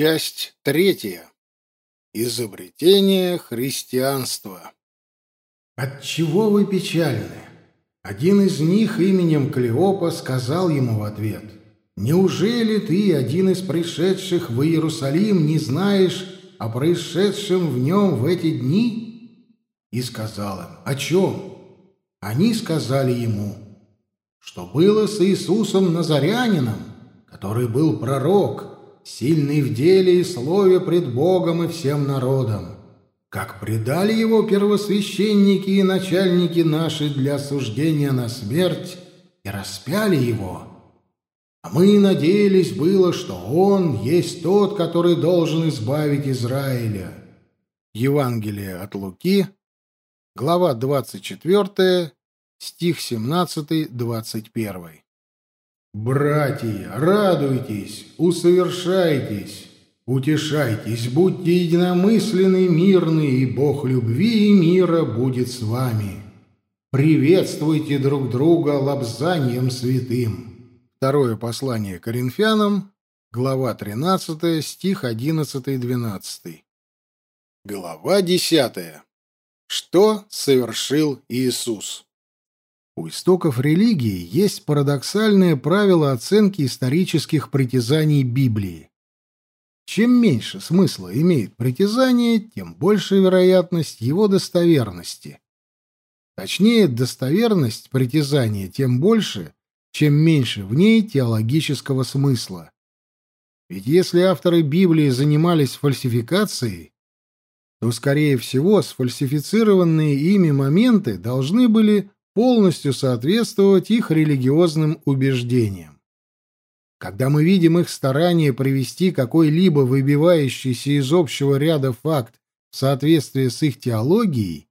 Часть третья. Изобретение христианства. «Отчего вы печальны?» Один из них именем Клеопа сказал ему в ответ, «Неужели ты, один из пришедших в Иерусалим, не знаешь о происшедшем в нем в эти дни?» И сказал им, «О чем?» Они сказали ему, что было с Иисусом Назарянином, который был пророк, сильный в деле и слове пред Богом и всем народом, как предали его первосвященники и начальники наши для осуждения на смерть и распяли его. А мы надеялись было, что он есть тот, который должен избавить Израиля. Евангелие от Луки, глава 24, стих 17-21. Братья, радуйтесь, усовершайтесь, утешайтесь, будьте единомысленны, мирны, и Бог любви и мира будет с вами. Приветствуйте друг друга лобзанием святым. Второе послание Коринфянам, глава 13, стих 11-12. Глава 10. Что совершил Иисус? У истоков религии есть парадоксальное правило оценки исторических притязаний Библии. Чем меньше смысла имеет притязание, тем больше вероятность его достоверности. Точнее, достоверность притязания тем больше, чем меньше в ней теологического смысла. Ведь если авторы Библии занимались фальсификацией, то, скорее всего, сфальсифицированные ими моменты должны были полностью соответствовать их религиозным убеждениям. Когда мы видим их старание привести какой-либо выбивающийся из общего ряда факт в соответствии с их теологией,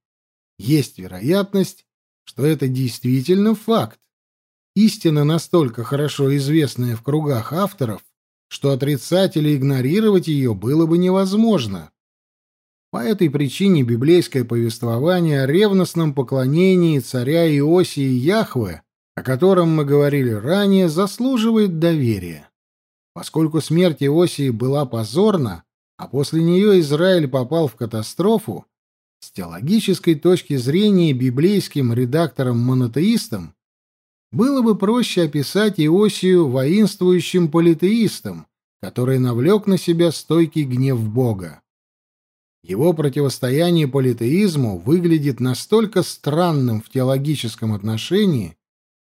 есть вероятность, что это действительно факт. Истина настолько хорошо известная в кругах авторов, что отрицать или игнорировать ее было бы невозможно. По этой причине библейское повествование о ревностном поклонении царя Иосии Яхве, о котором мы говорили ранее, заслуживает доверия. Поскольку смерть Иосии была позорна, а после нее Израиль попал в катастрофу, с теологической точки зрения библейским редакторам-монотеистам было бы проще описать Иосию воинствующим политеистом, который навлек на себя стойкий гнев Бога. Его противостояние политеизму выглядит настолько странным в теологическом отношении,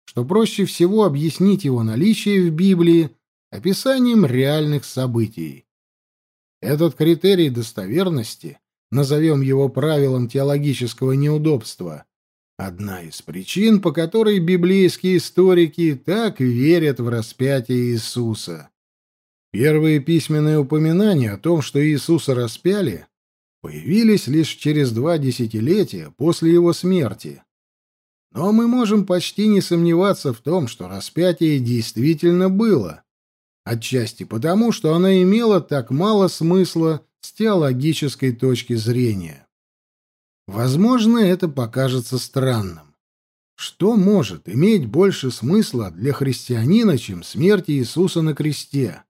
что проще всего объяснить его наличие в Библии описанием реальных событий. Этот критерий достоверности, назовем его правилом теологического неудобства, одна из причин, по которой библейские историки так верят в распятие Иисуса. Первые письменные упоминания о том, что Иисуса распяли, появились лишь через два десятилетия после его смерти. Но мы можем почти не сомневаться в том, что распятие действительно было, отчасти потому, что оно имело так мало смысла с теологической точки зрения. Возможно, это покажется странным. Что может иметь больше смысла для христианина, чем смерть Иисуса на кресте?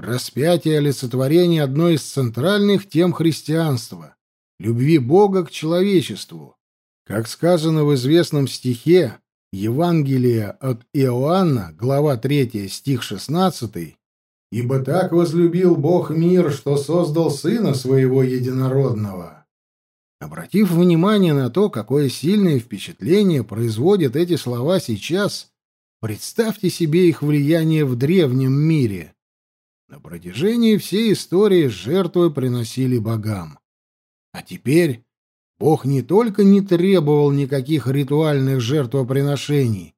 Распятие — олицетворение одной из центральных тем христианства — любви Бога к человечеству. Как сказано в известном стихе Евангелия от Иоанна, глава 3, стих 16, «Ибо так возлюбил Бог мир, что создал Сына Своего Единородного». Обратив внимание на то, какое сильное впечатление производят эти слова сейчас, представьте себе их влияние в древнем мире — на протяжении всей истории жертвы приносили богам. А теперь Бог не только не требовал никаких ритуальных жертвоприношений,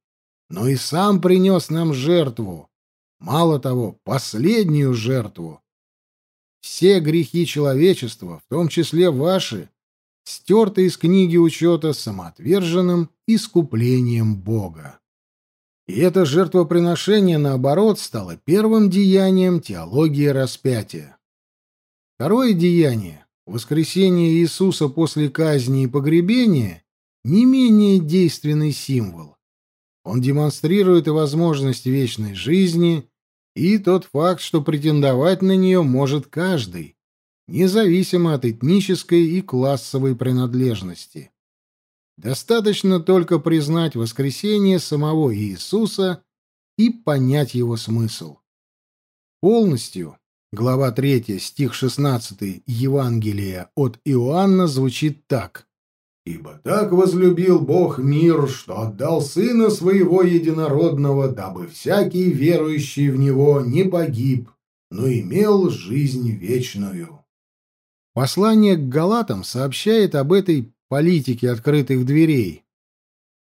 но и сам принес нам жертву. Мало того, последнюю жертву. Все грехи человечества, в том числе ваши, стерты из книги учета самоотверженным искуплением Бога. И это жертвоприношение, наоборот, стало первым деянием теологии распятия. Второе деяние, воскресение Иисуса после казни и погребения, не менее действенный символ. Он демонстрирует и возможность вечной жизни, и тот факт, что претендовать на нее может каждый, независимо от этнической и классовой принадлежности. Достаточно только признать воскресение самого Иисуса и понять его смысл. Полностью глава 3, стих 16 Евангелия от Иоанна звучит так. «Ибо так возлюбил Бог мир, что отдал Сына Своего Единородного, дабы всякий верующий в Него не погиб, но имел жизнь вечную». Послание к Галатам сообщает об этой политике открытых дверей.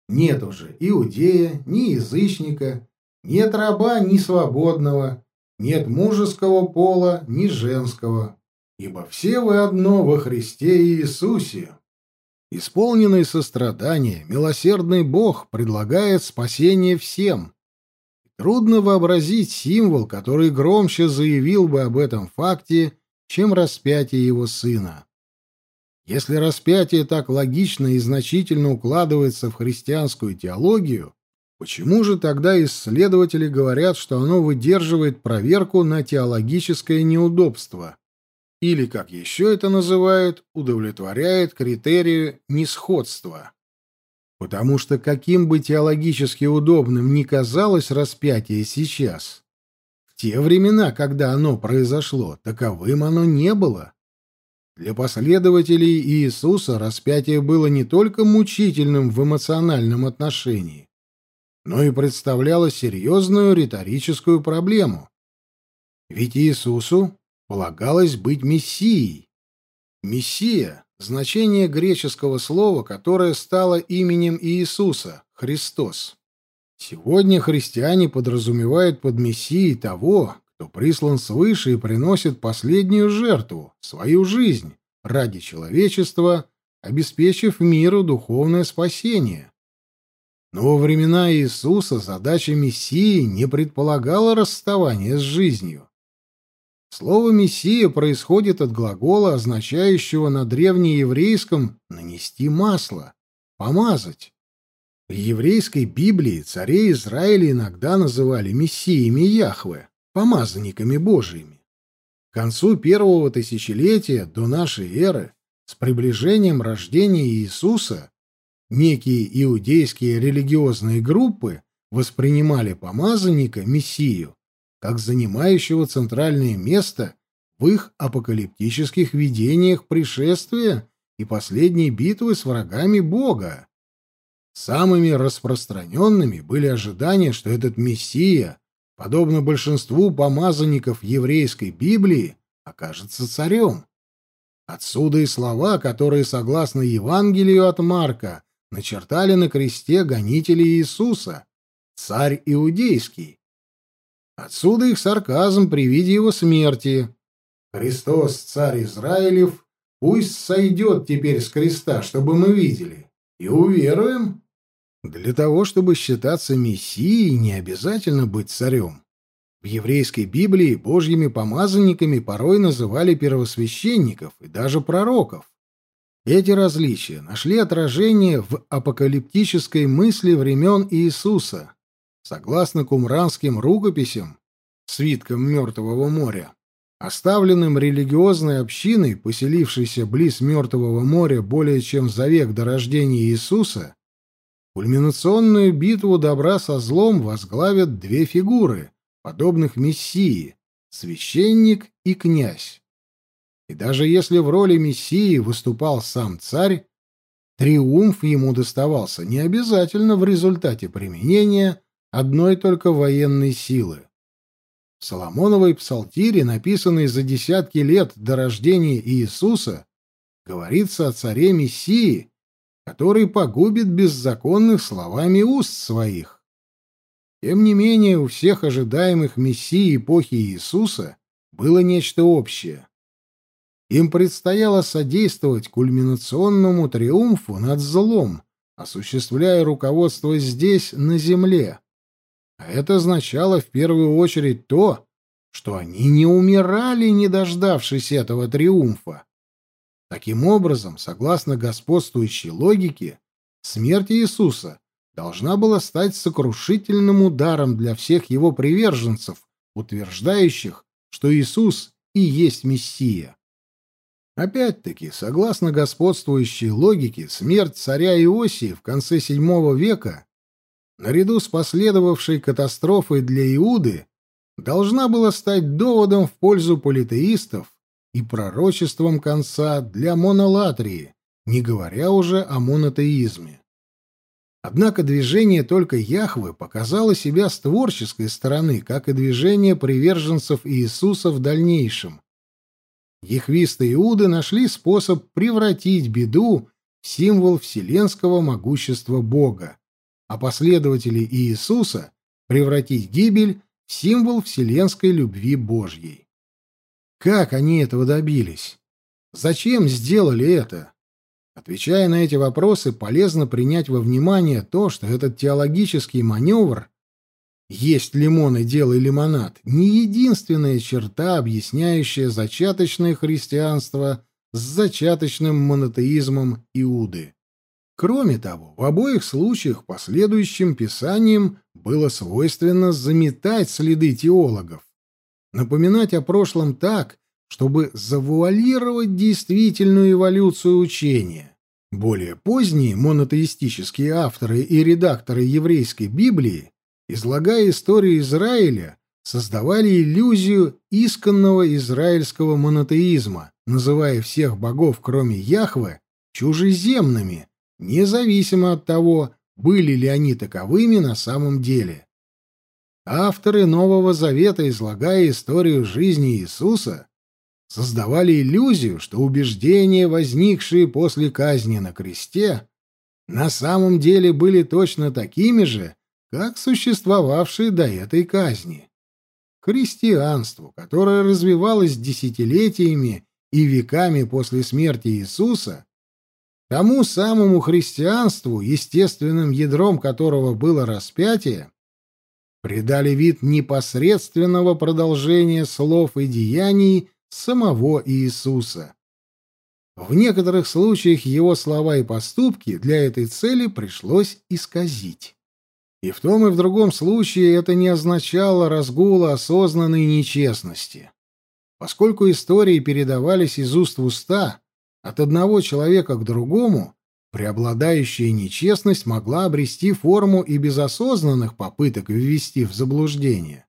Нет уже иудея, ни язычника, нет раба, ни свободного, нет мужеского пола, ни женского, ибо все вы одно во Христе Иисусе. Исполненный сострадания, милосердный Бог предлагает спасение всем. Трудно вообразить символ, который громче заявил бы об этом факте, чем распятие его сына. Если распятие так логично и значительно укладывается в христианскую теологию, почему же тогда исследователи говорят, что оно выдерживает проверку на теологическое неудобство? Или, как еще это называют, удовлетворяет критерию несходства? Потому что каким бы теологически удобным ни казалось распятие сейчас, в те времена, когда оно произошло, таковым оно не было. Для последователей Иисуса распятие было не только мучительным в эмоциональном отношении, но и представляло серьезную риторическую проблему. Ведь Иисусу полагалось быть Мессией. Мессия — значение греческого слова, которое стало именем Иисуса, Христос. Сегодня христиане подразумевают под Мессией того, кто прислан свыше и приносит последнюю жертву, свою жизнь, ради человечества, обеспечив миру духовное спасение. Но во времена Иисуса задача Мессии не предполагала расставания с жизнью. Слово «мессия» происходит от глагола, означающего на древнееврейском «нанести масло», «помазать». В еврейской Библии царей Израиля иногда называли мессиями Яхве помазанниками Божьими. К концу первого тысячелетия до нашей эры, с приближением рождения Иисуса, некие иудейские религиозные группы воспринимали помазанника, Мессию, как занимающего центральное место в их апокалиптических видениях пришествия и последней битвы с врагами Бога. Самыми распространенными были ожидания, что этот Мессия подобно большинству помазанников еврейской Библии, окажется царем. Отсюда и слова, которые, согласно Евангелию от Марка, начертали на кресте гонители Иисуса, царь иудейский. Отсюда их сарказм при виде его смерти. «Христос, царь Израилев, пусть сойдет теперь с креста, чтобы мы видели, и уверуем». Для того, чтобы считаться мессией, не обязательно быть царем. В еврейской Библии божьими помазанниками порой называли первосвященников и даже пророков. Эти различия нашли отражение в апокалиптической мысли времен Иисуса. Согласно кумранским рукописям, свиткам Мертвого моря, оставленным религиозной общиной, поселившейся близ Мертвого моря более чем за век до рождения Иисуса, Кульминационную битву добра со злом возглавят две фигуры, подобных Мессии — священник и князь. И даже если в роли Мессии выступал сам царь, триумф ему доставался не обязательно в результате применения одной только военной силы. В Соломоновой псалтире, написанной за десятки лет до рождения Иисуса, говорится о царе Мессии, который погубит беззаконных словами уст своих. Тем не менее, у всех ожидаемых мессий эпохи Иисуса было нечто общее. Им предстояло содействовать кульминационному триумфу над злом, осуществляя руководство здесь, на земле. А это означало в первую очередь то, что они не умирали, не дождавшись этого триумфа. Таким образом, согласно господствующей логике, смерть Иисуса должна была стать сокрушительным ударом для всех его приверженцев утверждающих, что Иисус и есть Мессия. Опять-таки, согласно господствующей логике, смерть царя Иосии в конце VII века, наряду с последовавшей катастрофой для Иуды, должна была стать доводом в пользу политеистов и пророчеством конца для монолатрии, не говоря уже о монотеизме. Однако движение только Яхвы показало себя с творческой стороны, как и движение приверженцев Иисуса в дальнейшем. Яхвисты Иуды нашли способ превратить беду в символ вселенского могущества Бога, а последователи Иисуса превратить гибель в символ вселенской любви Божьей. Как они этого добились? Зачем сделали это? Отвечая на эти вопросы, полезно принять во внимание то, что этот теологический маневр «Есть лимон и делай лимонад» — не единственная черта, объясняющая зачаточное христианство с зачаточным монотеизмом Иуды. Кроме того, в обоих случаях последующим писаниям было свойственно заметать следы теологов, напоминать о прошлом так, чтобы завуалировать действительную эволюцию учения. Более поздние монотеистические авторы и редакторы еврейской Библии, излагая историю Израиля, создавали иллюзию исконного израильского монотеизма, называя всех богов, кроме Яхве, чужеземными, независимо от того, были ли они таковыми на самом деле. Авторы Нового Завета, излагая историю жизни Иисуса, создавали иллюзию, что убеждения, возникшие после казни на кресте, на самом деле были точно такими же, как существовавшие до этой казни. Христианству, которое развивалось десятилетиями и веками после смерти Иисуса, тому самому христианству, естественным ядром которого было распятие, придали вид непосредственного продолжения слов и деяний самого Иисуса. В некоторых случаях его слова и поступки для этой цели пришлось исказить. И в том и в другом случае это не означало разгула осознанной нечестности. Поскольку истории передавались из уст в уста, от одного человека к другому, преобладающая нечестность могла обрести форму и без осознанных попыток ввести в заблуждение.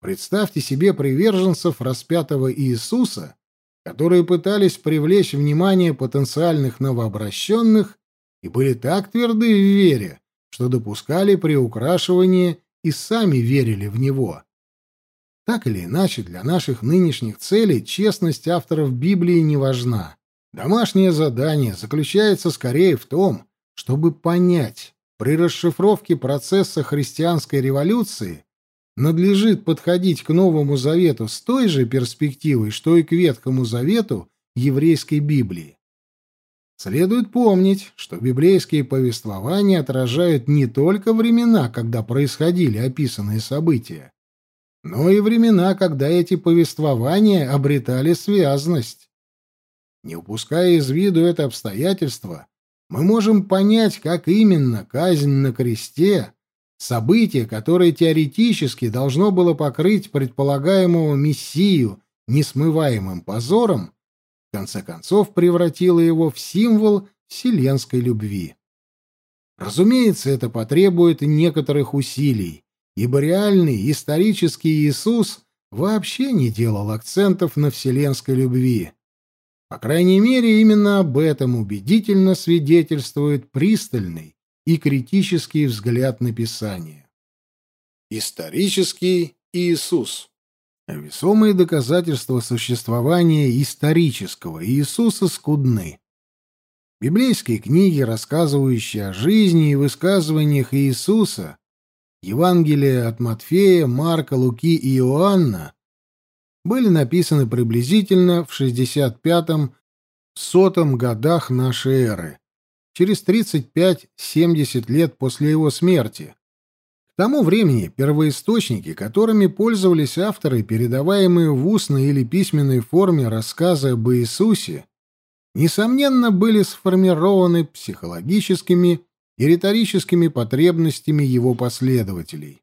Представьте себе приверженцев распятого Иисуса, которые пытались привлечь внимание потенциальных новообращенных и были так тверды в вере, что допускали приукрашивание и сами верили в него. Так или иначе, для наших нынешних целей честность авторов Библии не важна. Домашнее задание заключается скорее в том, чтобы понять, при расшифровке процесса христианской революции надлежит подходить к Новому Завету с той же перспективой, что и к Ветхому Завету еврейской Библии. Следует помнить, что библейские повествования отражают не только времена, когда происходили описанные события, но и времена, когда эти повествования обретали связность. Не упуская из виду это обстоятельство, мы можем понять, как именно казнь на кресте Событие, которое теоретически должно было покрыть предполагаемого мессию несмываемым позором, в конце концов превратило его в символ вселенской любви. Разумеется, это потребует некоторых усилий, ибо реальный исторический Иисус вообще не делал акцентов на вселенской любви. По крайней мере, именно об этом убедительно свидетельствует пристальный, и критический взгляд на Писание. Исторический Иисус. Весомые доказательства существования исторического Иисуса скудны. Библейские книги, рассказывающие о жизни и высказываниях Иисуса, Евангелия от Матфея, Марка, Луки и Иоанна, были написаны приблизительно в 65-100 годах нашей эры через 35-70 лет после его смерти. К тому времени первоисточники, которыми пользовались авторы, передаваемые в устной или письменной форме рассказы об Иисусе, несомненно, были сформированы психологическими и риторическими потребностями его последователей.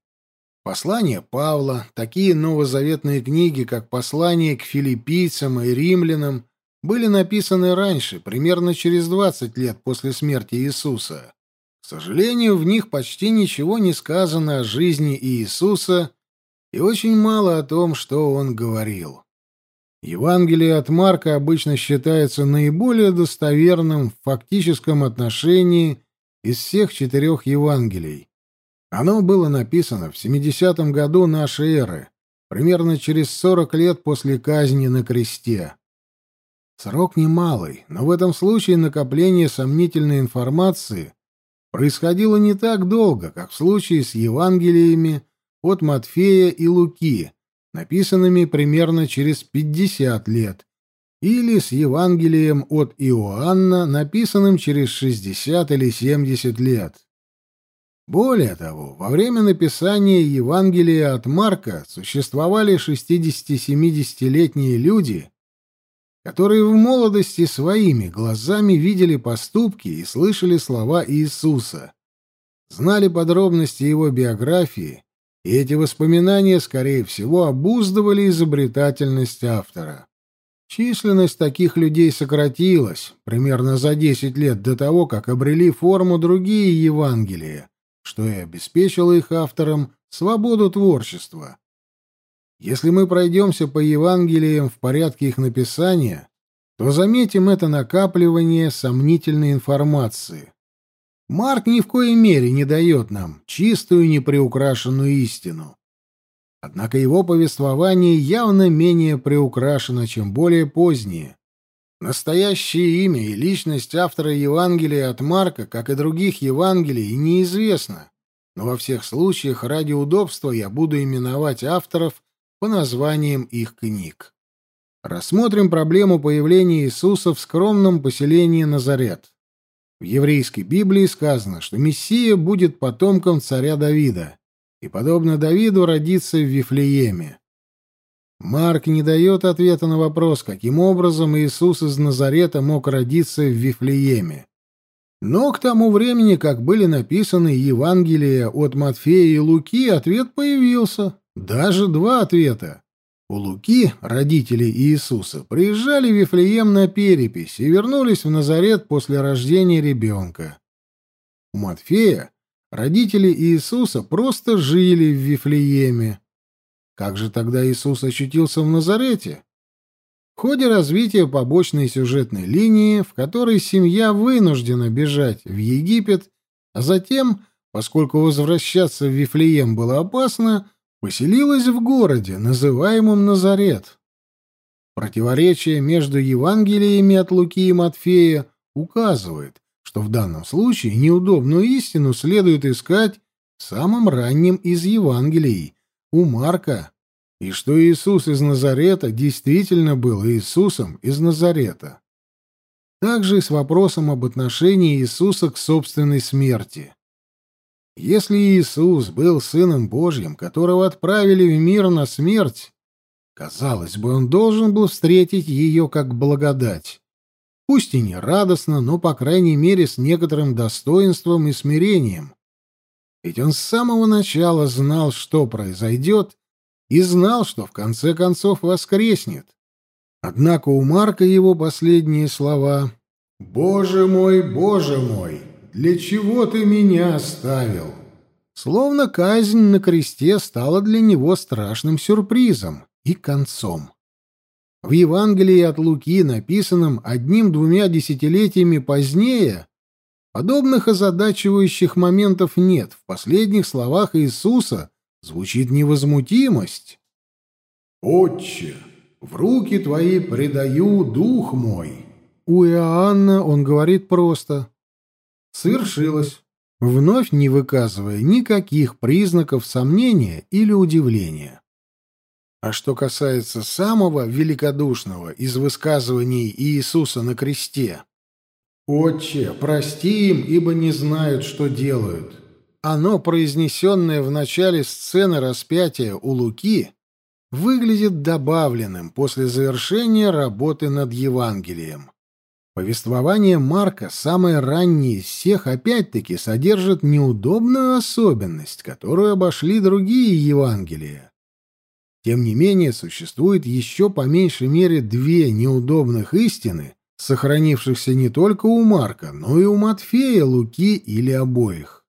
Послания Павла, такие новозаветные книги, как «Послание к филиппийцам» и «Римлянам», были написаны раньше, примерно через 20 лет после смерти Иисуса. К сожалению, в них почти ничего не сказано о жизни Иисуса и очень мало о том, что он говорил. Евангелие от Марка обычно считается наиболее достоверным в фактическом отношении из всех четырех Евангелий. Оно было написано в 70-м году нашей эры, примерно через 40 лет после казни на кресте. Срок немалый, но в этом случае накопление сомнительной информации происходило не так долго, как в случае с Евангелиями от Матфея и Луки, написанными примерно через 50 лет, или с Евангелием от Иоанна, написанным через 60 или 70 лет. Более того, во время написания Евангелия от Марка существовали 60-70-летние люди, которые в молодости своими глазами видели поступки и слышали слова Иисуса, знали подробности его биографии, и эти воспоминания, скорее всего, обуздывали изобретательность автора. Численность таких людей сократилась примерно за 10 лет до того, как обрели форму другие Евангелия, что и обеспечило их авторам свободу творчества. Если мы пройдемся по Евангелиям в порядке их написания, то заметим это накапливание сомнительной информации. Марк ни в коей мере не дает нам чистую, неприукрашенную истину. Однако его повествование явно менее приукрашено, чем более поздние. Настоящее имя и личность автора Евангелия от Марка, как и других Евангелий, неизвестно, но во всех случаях ради удобства я буду именовать авторов по названиям их книг. Рассмотрим проблему появления Иисуса в скромном поселении Назарет. В еврейской Библии сказано, что Мессия будет потомком царя Давида и, подобно Давиду, родится в Вифлееме. Марк не дает ответа на вопрос, каким образом Иисус из Назарета мог родиться в Вифлееме. Но к тому времени, как были написаны Евангелия от Матфея и Луки, ответ появился. Даже два ответа. У Луки, родители Иисуса, приезжали в Вифлеем на перепись и вернулись в Назарет после рождения ребенка. У Матфея родители Иисуса просто жили в Вифлееме. Как же тогда Иисус очутился в Назарете? В ходе развития побочной сюжетной линии, в которой семья вынуждена бежать в Египет, а затем, поскольку возвращаться в Вифлеем было опасно, поселилась в городе, называемом Назарет. Противоречие между Евангелиями от Луки и Матфея указывает, что в данном случае неудобную истину следует искать в самом раннем из Евангелий, у Марка, и что Иисус из Назарета действительно был Иисусом из Назарета. Также и с вопросом об отношении Иисуса к собственной смерти. Если Иисус был Сыном Божьим, которого отправили в мир на смерть, казалось бы, он должен был встретить ее как благодать. Пусть и не радостно, но, по крайней мере, с некоторым достоинством и смирением. Ведь он с самого начала знал, что произойдет, и знал, что в конце концов воскреснет. Однако у Марка его последние слова «Боже мой, Боже мой, для чего ты меня оставил?» Словно казнь на кресте стала для него страшным сюрпризом и концом. В Евангелии от Луки, написанном одним-двумя десятилетиями позднее, Подобных озадачивающих моментов нет. В последних словах Иисуса звучит невозмутимость. «Отче, в руки твои предаю дух мой». У Иоанна он говорит просто «Свершилось», вновь не выказывая никаких признаков сомнения или удивления. А что касается самого великодушного из высказываний Иисуса на кресте, «Отче, прости им, ибо не знают, что делают». Оно, произнесенное в начале сцены распятия у Луки, выглядит добавленным после завершения работы над Евангелием. Повествование Марка, самое раннее из всех, опять-таки содержит неудобную особенность, которую обошли другие Евангелия. Тем не менее, существует еще по меньшей мере две неудобных истины, сохранившихся не только у Марка, но и у Матфея, Луки или обоих.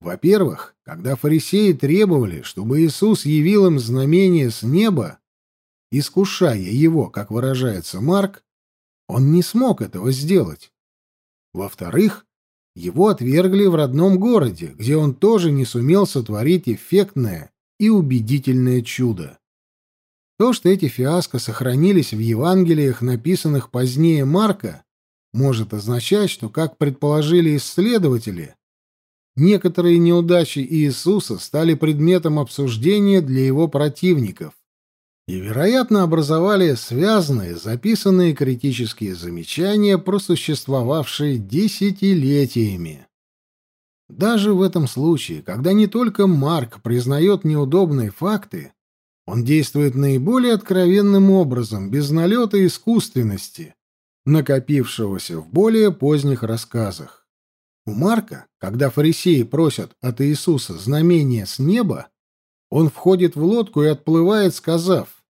Во-первых, когда фарисеи требовали, чтобы Иисус явил им знамение с неба, искушая его, как выражается Марк, он не смог этого сделать. Во-вторых, его отвергли в родном городе, где он тоже не сумел сотворить эффектное и убедительное чудо. То, что эти фиаско сохранились в Евангелиях, написанных позднее Марка, может означать, что, как предположили исследователи, некоторые неудачи Иисуса стали предметом обсуждения для его противников, и, вероятно, образовали связанные, записанные критические замечания, просуществовавшие десятилетиями. Даже в этом случае, когда не только Марк признает неудобные факты, он действует наиболее откровенным образом, без налета искусственности, накопившегося в более поздних рассказах. У Марка, когда фарисеи просят от Иисуса знамения с неба, он входит в лодку и отплывает, сказав,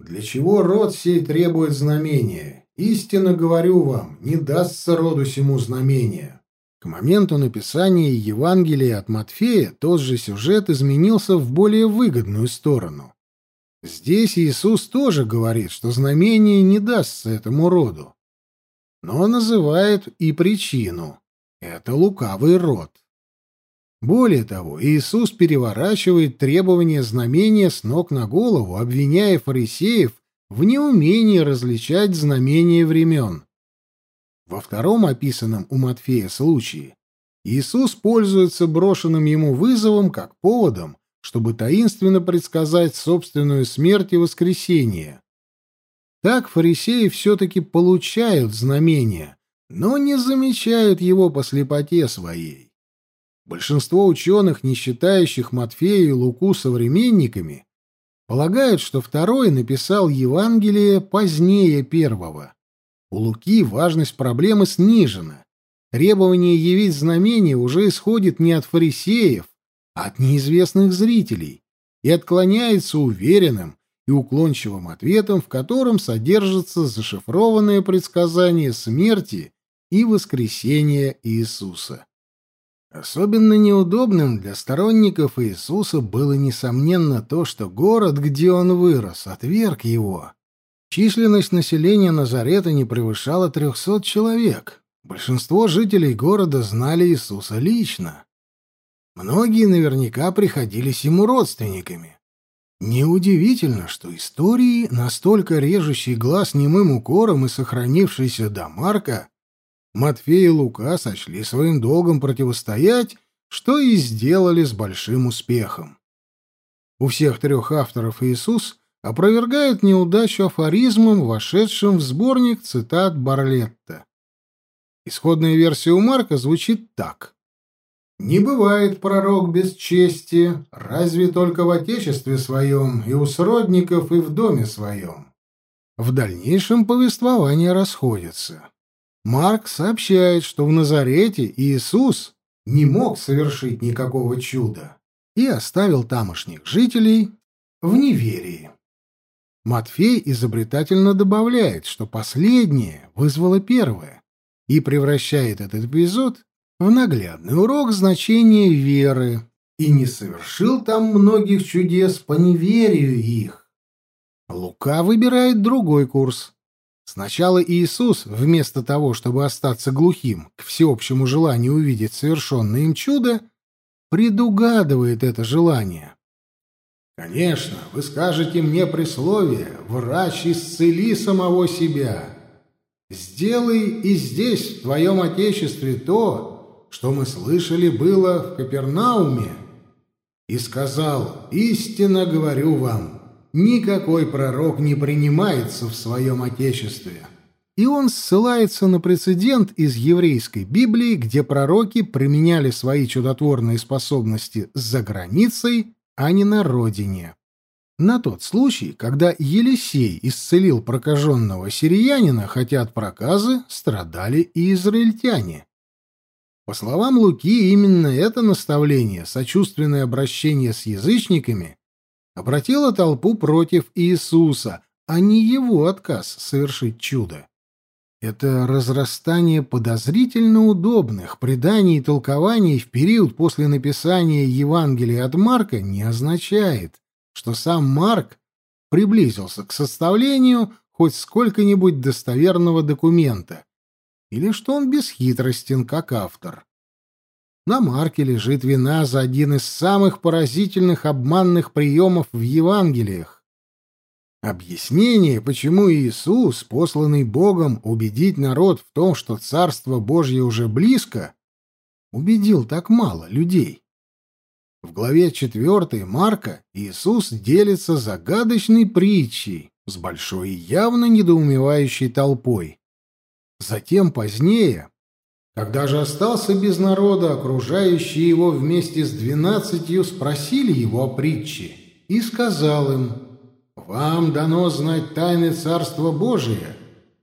«Для чего род сей требует знамения? Истинно говорю вам, не дастся роду сему знамения». К моменту написания Евангелия от Матфея тот же сюжет изменился в более выгодную сторону. Здесь Иисус тоже говорит, что знамение не дастся этому роду. Но называет и причину. Это лукавый род. Более того, Иисус переворачивает требования знамения с ног на голову, обвиняя фарисеев в неумении различать знамения времен. Во втором описанном у Матфея случае Иисус пользуется брошенным ему вызовом как поводом, чтобы таинственно предсказать собственную смерть и воскресение. Так фарисеи все-таки получают знамения, но не замечают его по слепоте своей. Большинство ученых, не считающих Матфея и Луку современниками, полагают, что второй написал Евангелие позднее первого. У Луки важность проблемы снижена. Требование явить знамение уже исходит не от фарисеев, от неизвестных зрителей и отклоняется уверенным и уклончивым ответом, в котором содержится зашифрованное предсказание смерти и воскресения Иисуса. Особенно неудобным для сторонников Иисуса было, несомненно, то, что город, где он вырос, отверг его. Численность населения Назарета не превышала трехсот человек. Большинство жителей города знали Иисуса лично. Многие наверняка приходились ему родственниками. Неудивительно, что истории, настолько режущие глаз немым укором и сохранившиеся до Марка, Матфей и Лука сочли своим долгом противостоять, что и сделали с большим успехом. У всех трех авторов Иисус опровергает неудачу афоризмом, вошедшим в сборник цитат Барлетта. Исходная версия у Марка звучит так. «Не бывает пророк без чести, разве только в отечестве своем, и у сродников, и в доме своем». В дальнейшем повествования расходятся. Марк сообщает, что в Назарете Иисус не мог совершить никакого чуда и оставил тамошних жителей в неверии. Матфей изобретательно добавляет, что последнее вызвало первое и превращает этот эпизод в наглядный урок значения веры и не совершил там многих чудес по неверию их. Лука выбирает другой курс Сначала Иисус, вместо того, чтобы остаться глухим к всеобщему желанию увидеть совершенное им чудо, предугадывает это желание. «Конечно, вы скажете мне присловие, врач, исцели самого себя. Сделай и здесь, в твоем Отечестве, то, что мы слышали было в Капернауме. И сказал, истинно говорю вам, никакой пророк не принимается в своем отечестве. И он ссылается на прецедент из еврейской Библии, где пророки применяли свои чудотворные способности за границей, а не на родине. На тот случай, когда Елисей исцелил прокаженного сириянина, хотя от проказы страдали и израильтяне. По словам Луки, именно это наставление, сочувственное обращение с язычниками, обратило толпу против Иисуса, а не его отказ совершить чудо. Это разрастание подозрительно удобных преданий и толкований в период после написания Евангелия от Марка не означает, что сам Марк приблизился к составлению хоть сколько-нибудь достоверного документа, или что он бесхитростен как автор. На Марке лежит вина за один из самых поразительных обманных приемов в Евангелиях. Объяснение, почему Иисус, посланный Богом убедить народ в том, что Царство Божье уже близко, убедил так мало людей. В главе 4 Марка Иисус делится загадочной притчей с большой и явно недоумевающей толпой. Затем позднее, когда же остался без народа, окружающие его вместе с двенадцатью спросили его о притче, и сказал им, «Вам дано знать тайны Царства Божия,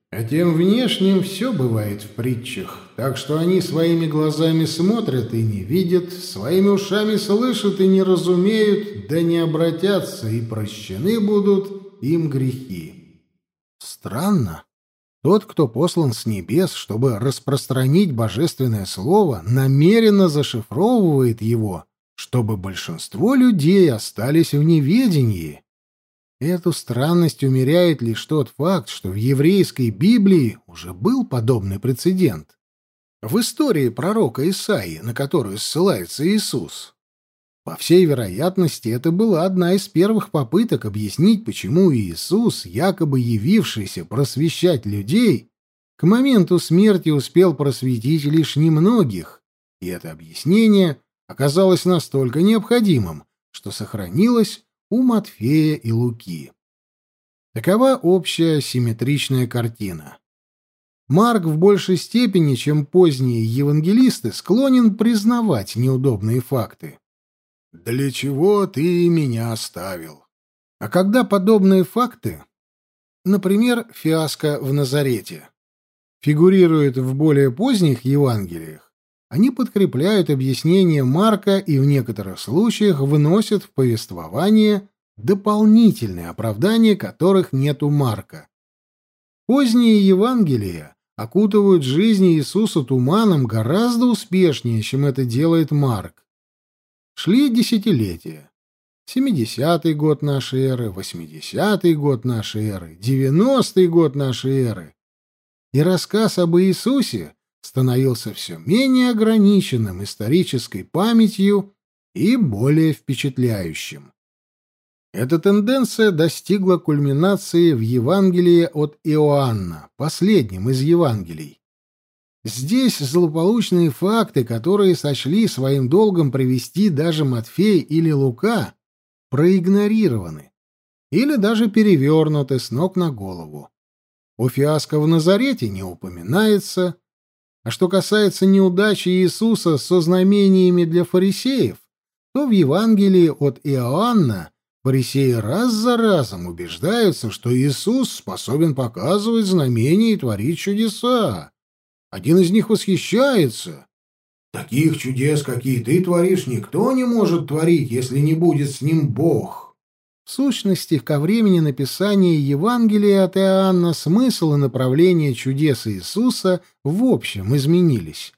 а тем внешним все бывает в притчах, так что они своими глазами смотрят и не видят, своими ушами слышат и не разумеют, да не обратятся, и прощены будут им грехи. Странно. Тот, кто послан с небес, чтобы распространить божественное слово, намеренно зашифровывает его, чтобы большинство людей остались в неведении. Эту странность умеряет лишь тот факт, что в еврейской Библии уже был подобный прецедент. В истории пророка Исаии, на которую ссылается Иисус. По всей вероятности, это была одна из первых попыток объяснить, почему Иисус, якобы явившийся просвещать людей, к моменту смерти успел просветить лишь немногих, и это объяснение оказалось настолько необходимым, что сохранилось у Матфея и Луки. Такова общая симметричная картина. Марк в большей степени, чем поздние евангелисты, склонен признавать неудобные факты. «Для чего ты меня оставил?» А когда подобные факты, например, фиаско в Назарете, фигурируют в более поздних Евангелиях, они подкрепляют объяснение Марка и в некоторых случаях вносят в повествование дополнительные оправдания, которых нет у Марка. Поздние Евангелия окутывают жизнь Иисуса туманом гораздо успешнее, чем это делает Марк. Шли десятилетия. 70-й год нашей эры, 80-й год нашей эры, 90-й год нашей эры. И рассказ об Иисусе становился все менее ограниченным исторической памятью и более впечатляющим. Эта тенденция достигла кульминации в Евангелии от Иоанна, последнем из Евангелий. Здесь злополучные факты, которые сочли своим долгом привести даже Матфей или Лука, проигнорированы или даже перевернуты с ног на голову. У фиаско в Назарете не упоминается, а что касается неудачи Иисуса со знамениями для фарисеев, то в Евангелии от Иоанна фарисеи раз за разом убеждаются, что Иисус способен показывать знамения и творить чудеса. Один из них восхищается. «Таких чудес, какие ты творишь, никто не может творить, если не будет с ним Бог». В сущности, ко времени написания Евангелия от Иоанна смысл и направление чудес Иисуса в общем изменились.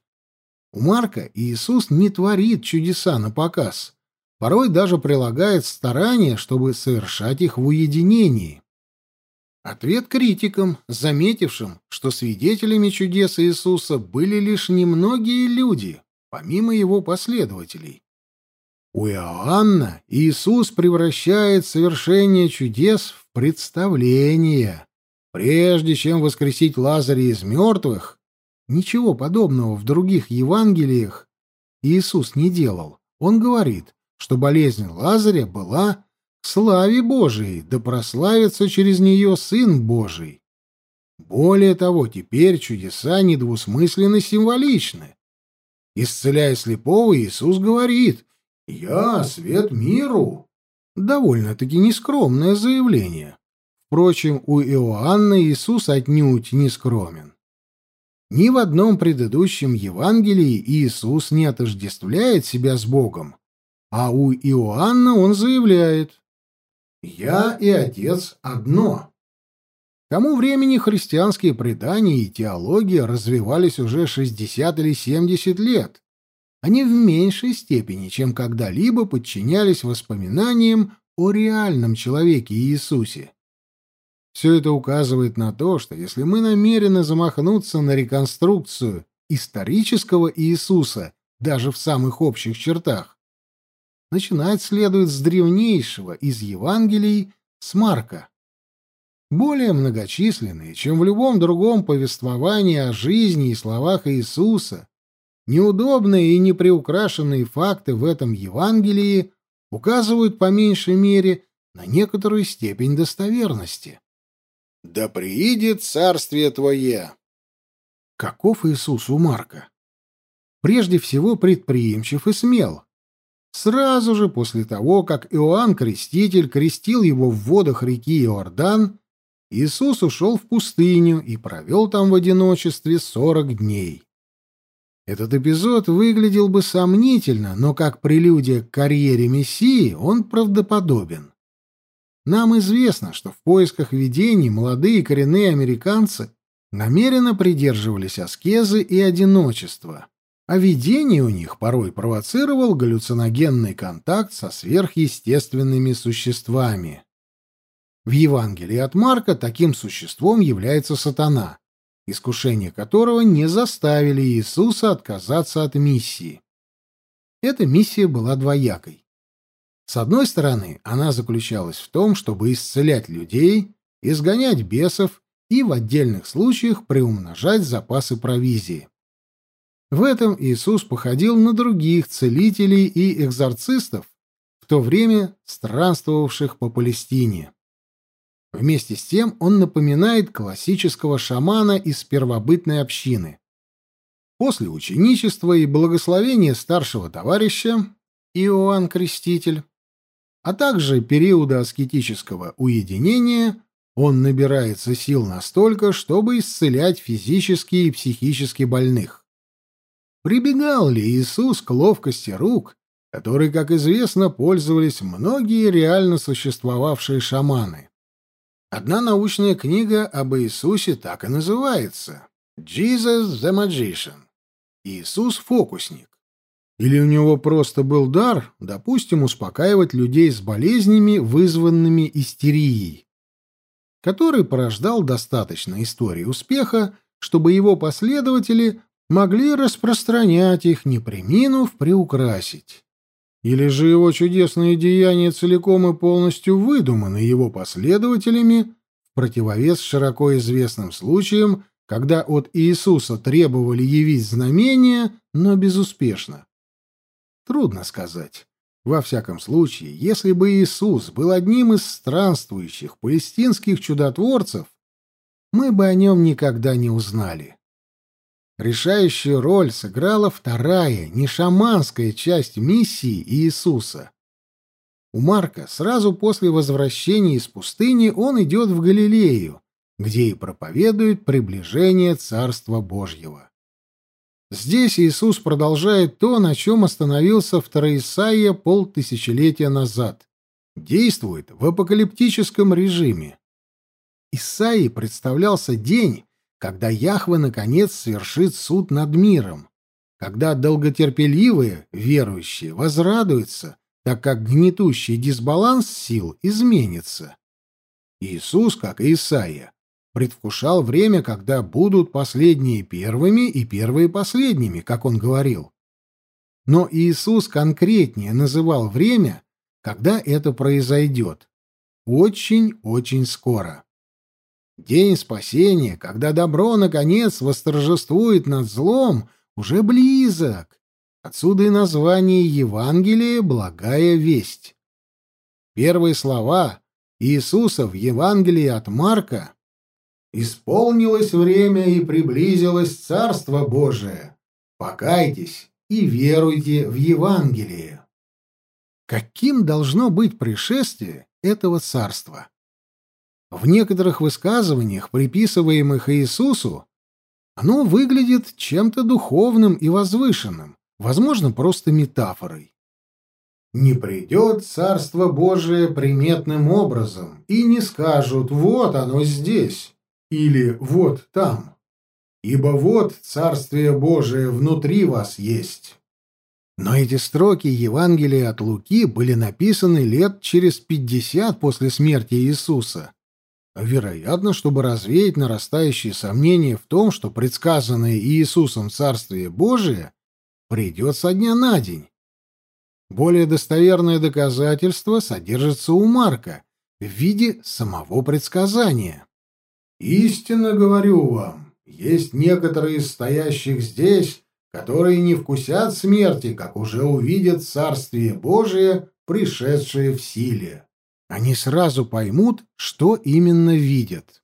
У Марка Иисус не творит чудеса на показ, порой даже прилагает старания, чтобы совершать их в уединении. Ответ критикам, заметившим, что свидетелями чудес Иисуса были лишь немногие люди, помимо его последователей. У Иоанна Иисус превращает совершение чудес в представление. Прежде чем воскресить Лазаря из мертвых, ничего подобного в других Евангелиях Иисус не делал. Он говорит, что болезнь Лазаря была славе Божией, да прославится через нее Сын Божий. Более того, теперь чудеса недвусмысленно символичны. Исцеляя слепого, Иисус говорит — «Я — свет миру». Довольно-таки нескромное заявление. Впрочем, у Иоанна Иисус отнюдь не скромен. Ни в одном предыдущем Евангелии Иисус не отождествляет себя с Богом, а у Иоанна он заявляет «Я и Отец одно». К тому времени христианские предания и теология развивались уже 60 или 70 лет. Они в меньшей степени, чем когда-либо подчинялись воспоминаниям о реальном человеке Иисусе. Все это указывает на то, что если мы намерены замахнуться на реконструкцию исторического Иисуса даже в самых общих чертах, начинать следует с древнейшего из Евангелий, с Марка более многочисленные, чем в любом другом повествовании о жизни и словах Иисуса, неудобные и неприукрашенные факты в этом Евангелии указывают по меньшей мере на некоторую степень достоверности. «Да приидет царствие Твое!» Каков Иисус у Марка? Прежде всего предприимчив и смел. Сразу же после того, как Иоанн Креститель крестил его в водах реки Иордан, Иисус ушел в пустыню и провел там в одиночестве сорок дней. Этот эпизод выглядел бы сомнительно, но как прелюдия к карьере Мессии он правдоподобен. Нам известно, что в поисках видений молодые коренные американцы намеренно придерживались аскезы и одиночества, а видение у них порой провоцировал галлюциногенный контакт со сверхъестественными существами. В Евангелии от Марка таким существом является сатана, искушение которого не заставили Иисуса отказаться от миссии. Эта миссия была двоякой. С одной стороны, она заключалась в том, чтобы исцелять людей, изгонять бесов и в отдельных случаях приумножать запасы провизии. В этом Иисус походил на других целителей и экзорцистов, в то время странствовавших по Палестине. Вместе с тем он напоминает классического шамана из первобытной общины. После ученичества и благословения старшего товарища, Иоанн Креститель, а также периода аскетического уединения, он набирается сил настолько, чтобы исцелять физически и психически больных. Прибегал ли Иисус к ловкости рук, которой, как известно, пользовались многие реально существовавшие шаманы? Одна научная книга об Иисусе так и называется «Jesus the Magician» — «Иисус — фокусник». Или у него просто был дар, допустим, успокаивать людей с болезнями, вызванными истерией, который порождал достаточно историй успеха, чтобы его последователи могли распространять их, не приминув приукрасить. Или же его чудесные деяния целиком и полностью выдуманы его последователями в противовес широко известным случаям, когда от Иисуса требовали явить знамения, но безуспешно. Трудно сказать. Во всяком случае, если бы Иисус был одним из странствующих палестинских чудотворцев, мы бы о нем никогда не узнали. Решающую роль сыграла вторая, не шаманская часть миссии Иисуса. У Марка сразу после возвращения из пустыни он идет в Галилею, где и проповедует приближение Царства Божьего. Здесь Иисус продолжает то, на чем остановился в Исаия полтысячелетия назад. Действует в апокалиптическом режиме. Исаии представлялся день, когда Яхве наконец свершит суд над миром, когда долготерпеливые верующие возрадуются, так как гнетущий дисбаланс сил изменится. Иисус, как и Исаия, предвкушал время, когда будут последние первыми и первые последними, как он говорил. Но Иисус конкретнее называл время, когда это произойдет. Очень-очень скоро. День спасения, когда добро, наконец, восторжествует над злом, уже близок. Отсюда и название Евангелия «Благая весть». Первые слова Иисуса в Евангелии от Марка «Исполнилось время и приблизилось Царство Божие. Покайтесь и веруйте в Евангелие». каким должно быть пришествие этого царства. В некоторых высказываниях, приписываемых Иисусу, оно выглядит чем-то духовным и возвышенным, возможно, просто метафорой. «Не придет Царство Божие приметным образом, и не скажут «вот оно здесь» или «вот там», ибо вот Царствие Божие внутри вас есть». Но эти строки Евангелия от Луки были написаны лет через пятьдесят после смерти Иисуса. Вероятно, чтобы развеять нарастающие сомнения в том, что предсказанное Иисусом Царствие Божие придет со дня на день. Более достоверное доказательство содержится у Марка в виде самого предсказания. «Истинно говорю вам, есть некоторые из стоящих здесь, которые не вкусят смерти, как уже увидят Царствие Божие, пришедшее в силе» они сразу поймут, что именно видят.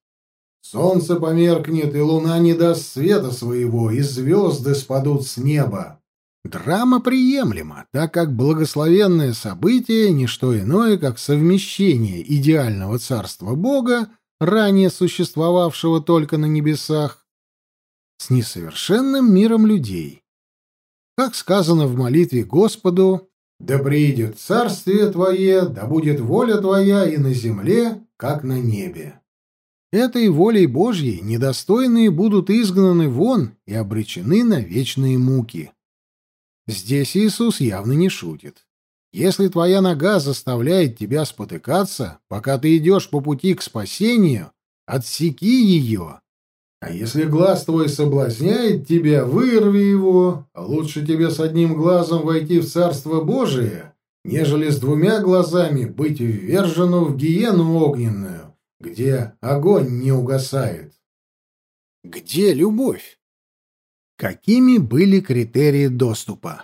Солнце померкнет, и луна не даст света своего, и звезды спадут с неба. Драма приемлема, так как благословенное событие — не что иное, как совмещение идеального царства Бога, ранее существовавшего только на небесах, с несовершенным миром людей. Как сказано в молитве Господу, да придет царствие Твое, да будет воля Твоя и на земле, как на небе. Этой волей Божьей недостойные будут изгнаны вон и обречены на вечные муки. Здесь Иисус явно не шутит. Если твоя нога заставляет тебя спотыкаться, пока ты идешь по пути к спасению, отсеки ее а если глаз твой соблазняет тебя, вырви его. Лучше тебе с одним глазом войти в Царство Божие, нежели с двумя глазами быть ввержену в гиену огненную, где огонь не угасает. Где любовь? Какими были критерии доступа?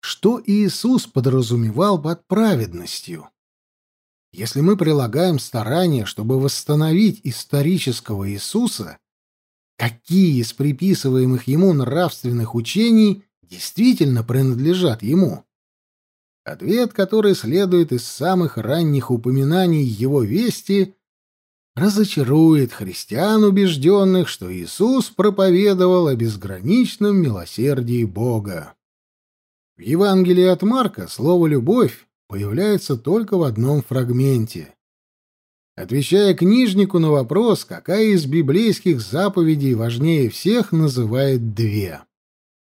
Что Иисус подразумевал под праведностью? Если мы прилагаем старания, чтобы восстановить исторического Иисуса, какие из приписываемых ему нравственных учений действительно принадлежат ему. Ответ, который следует из самых ранних упоминаний его вести, разочарует христиан, убежденных, что Иисус проповедовал о безграничном милосердии Бога. В Евангелии от Марка слово «любовь» появляется только в одном фрагменте. Отвечая книжнику на вопрос, какая из библейских заповедей важнее всех, называет две.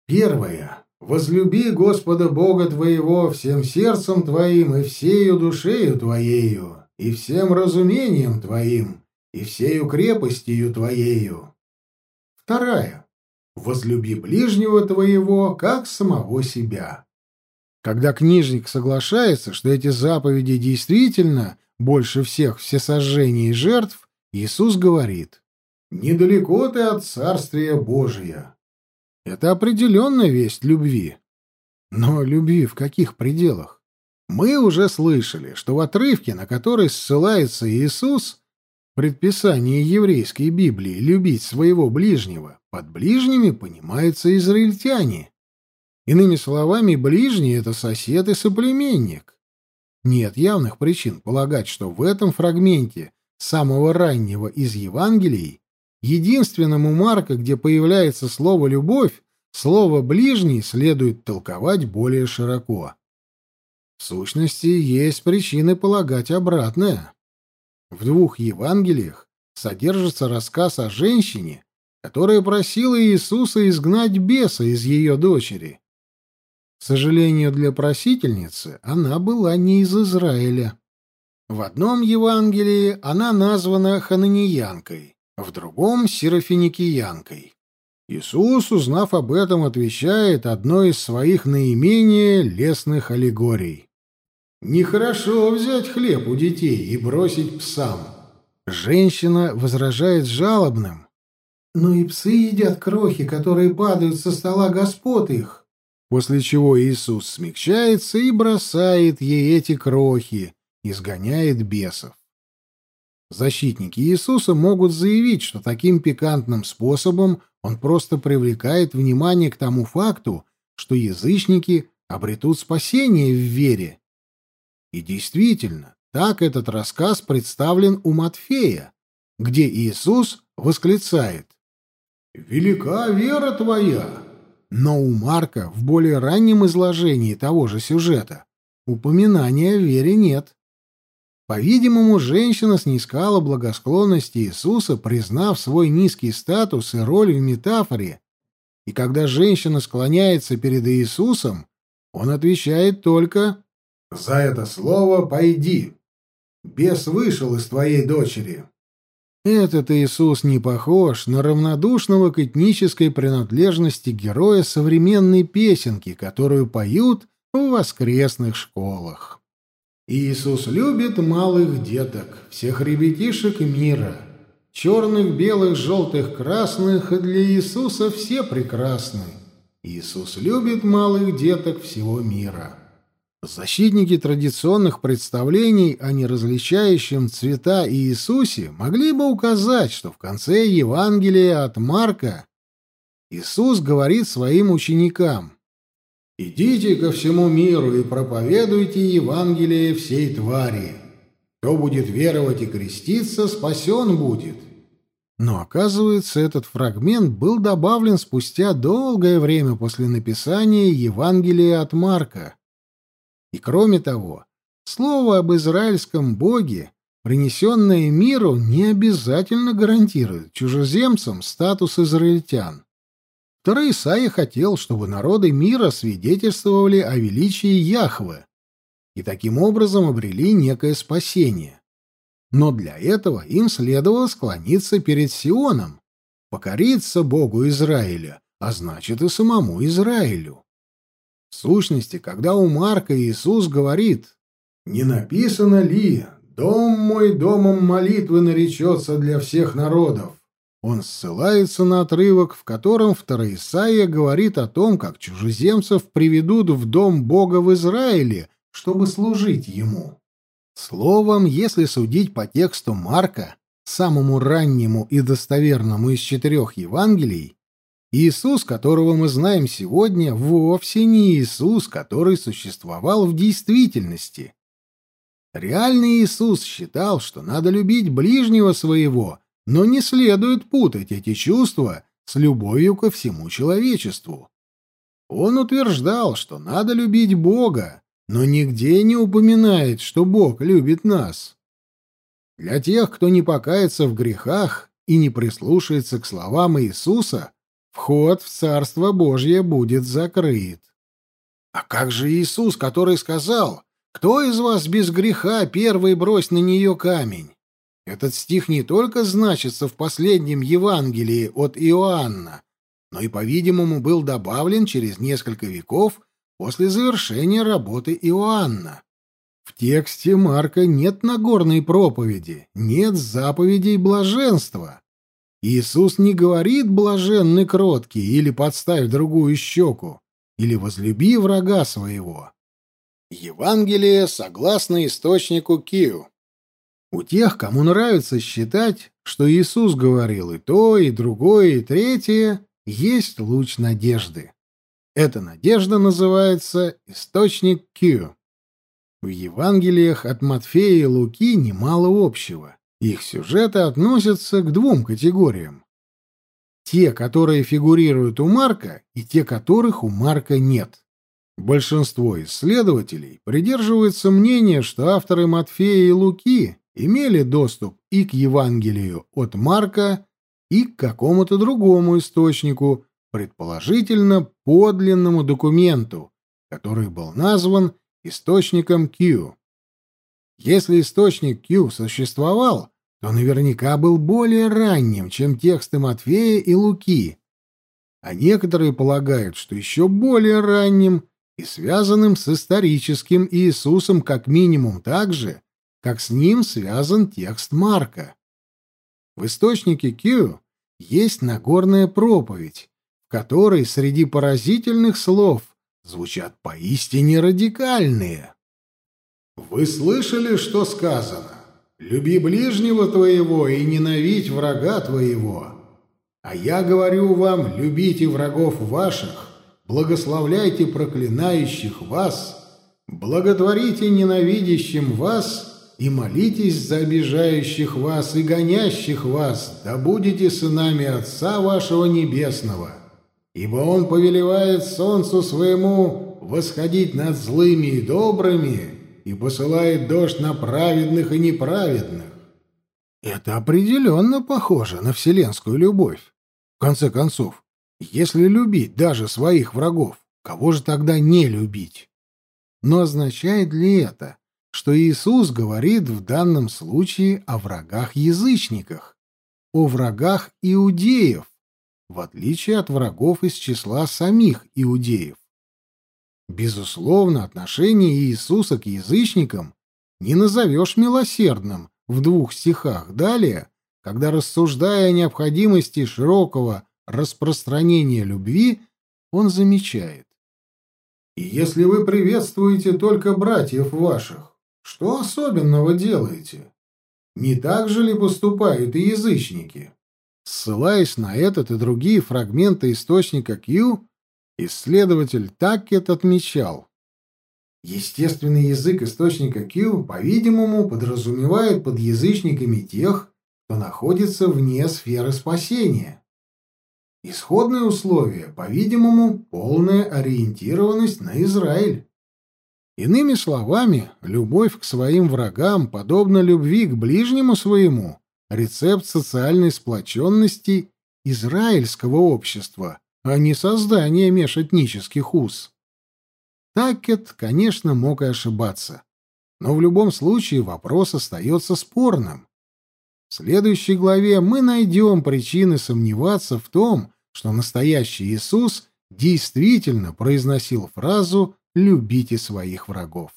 Первая. «Возлюби Господа Бога твоего всем сердцем твоим и всею душею твоею, и всем разумением твоим, и всею крепостью твоею». Вторая. «Возлюби ближнего твоего, как самого себя». Когда книжник соглашается, что эти заповеди действительно – больше всех всесожжений и жертв, Иисус говорит, «Недалеко ты от Царствия Божия». Это определенная весть любви. Но любви в каких пределах? Мы уже слышали, что в отрывке, на который ссылается Иисус, предписание еврейской Библии любить своего ближнего, под ближними понимаются израильтяне. Иными словами, ближний — это сосед и соплеменник. Нет явных причин полагать, что в этом фрагменте самого раннего из Евангелий, единственном у Марка, где появляется слово «любовь», слово «ближний» следует толковать более широко. В сущности, есть причины полагать обратное. В двух Евангелиях содержится рассказ о женщине, которая просила Иисуса изгнать беса из ее дочери. К сожалению для просительницы, она была не из Израиля. В одном Евангелии она названа хананиянкой, в другом — серафиникиянкой. Иисус, узнав об этом, отвечает одной из своих наименее лестных аллегорий. «Нехорошо взять хлеб у детей и бросить псам». Женщина возражает жалобным. «Но и псы едят крохи, которые падают со стола господ их» после чего Иисус смягчается и бросает ей эти крохи, изгоняет бесов. Защитники Иисуса могут заявить, что таким пикантным способом он просто привлекает внимание к тому факту, что язычники обретут спасение в вере. И действительно, так этот рассказ представлен у Матфея, где Иисус восклицает «Велика вера твоя!» Но у Марка в более раннем изложении того же сюжета упоминания о вере нет. По-видимому, женщина снискала благосклонность Иисуса, признав свой низкий статус и роль в метафоре. И когда женщина склоняется перед Иисусом, он отвечает только «За это слово пойди. Бес вышел из твоей дочери». Этот Иисус не похож на равнодушного к этнической принадлежности героя современной песенки, которую поют в воскресных школах. Иисус любит малых деток, всех ребятишек мира. Черных, белых, желтых, красных, для Иисуса все прекрасны. Иисус любит малых деток всего мира. Защитники традиционных представлений о неразличающем цвета Иисусе могли бы указать, что в конце Евангелия от Марка Иисус говорит своим ученикам «Идите ко всему миру и проповедуйте Евангелие всей твари. Кто будет веровать и креститься, спасен будет». Но, оказывается, этот фрагмент был добавлен спустя долгое время после написания Евангелия от Марка – и кроме того, слово об израильском боге, принесенное миру, не обязательно гарантирует чужеземцам статус израильтян. Второй Исаия хотел, чтобы народы мира свидетельствовали о величии Яхве и таким образом обрели некое спасение. Но для этого им следовало склониться перед Сионом, покориться Богу Израиля, а значит и самому Израилю. В сущности, когда у Марка Иисус говорит «Не написано ли, дом мой домом молитвы наречется для всех народов», он ссылается на отрывок, в котором второй Исаия говорит о том, как чужеземцев приведут в дом Бога в Израиле, чтобы служить ему. Словом, если судить по тексту Марка, самому раннему и достоверному из четырех Евангелий, Иисус, которого мы знаем сегодня, вовсе не Иисус, который существовал в действительности. Реальный Иисус считал, что надо любить ближнего своего, но не следует путать эти чувства с любовью ко всему человечеству. Он утверждал, что надо любить Бога, но нигде не упоминает, что Бог любит нас. Для тех, кто не покается в грехах и не прислушается к словам Иисуса, вход в Царство Божье будет закрыт. А как же Иисус, который сказал, «Кто из вас без греха первый брось на нее камень?» Этот стих не только значится в последнем Евангелии от Иоанна, но и, по-видимому, был добавлен через несколько веков после завершения работы Иоанна. В тексте Марка нет Нагорной проповеди, нет заповедей блаженства. Иисус не говорит «блаженный кроткий» или «подставь другую щеку» или «возлюби врага своего». Евангелие согласно источнику Киу. У тех, кому нравится считать, что Иисус говорил и то, и другое, и третье, есть луч надежды. Эта надежда называется источник Киу. В Евангелиях от Матфея и Луки немало общего. Их сюжеты относятся к двум категориям. Те, которые фигурируют у Марка, и те, которых у Марка нет. Большинство исследователей придерживаются мнения, что авторы Матфея и Луки имели доступ и к Евангелию от Марка, и к какому-то другому источнику, предположительно подлинному документу, который был назван источником Q. Если источник Q существовал, то наверняка был более ранним, чем тексты Матфея и Луки. А некоторые полагают, что еще более ранним и связанным с историческим Иисусом как минимум так же, как с ним связан текст Марка. В источнике Q есть Нагорная проповедь, в которой среди поразительных слов звучат поистине радикальные. Вы слышали, что сказано? Люби ближнего твоего и ненавидь врага твоего. А я говорю вам, любите врагов ваших, благословляйте проклинающих вас, Благотворите ненавидящим вас и молитесь за обижающих вас и гонящих вас, да будете сынами Отца вашего Небесного, ибо Он повелевает солнцу своему восходить над злыми и добрыми и посылает дождь на праведных и неправедных. Это определенно похоже на вселенскую любовь. В конце концов, если любить даже своих врагов, кого же тогда не любить? Но означает ли это, что Иисус говорит в данном случае о врагах-язычниках, о врагах иудеев, в отличие от врагов из числа самих иудеев? Безусловно, отношение Иисуса к язычникам не назовешь милосердным в двух стихах далее, когда, рассуждая о необходимости широкого распространения любви, он замечает. «И если вы приветствуете только братьев ваших, что особенного делаете? Не так же ли поступают и язычники?» Ссылаясь на этот и другие фрагменты источника Кью, исследователь Таккет отмечал. Естественный язык источника Q, по-видимому, подразумевает под язычниками тех, кто находится вне сферы спасения. Исходные условия, по-видимому, полная ориентированность на Израиль. Иными словами, любовь к своим врагам подобна любви к ближнему своему, рецепт социальной сплоченности израильского общества, а не создание межэтнических уз. Такет, конечно, мог и ошибаться, но в любом случае вопрос остается спорным. В следующей главе мы найдем причины сомневаться в том, что настоящий Иисус действительно произносил фразу «любите своих врагов».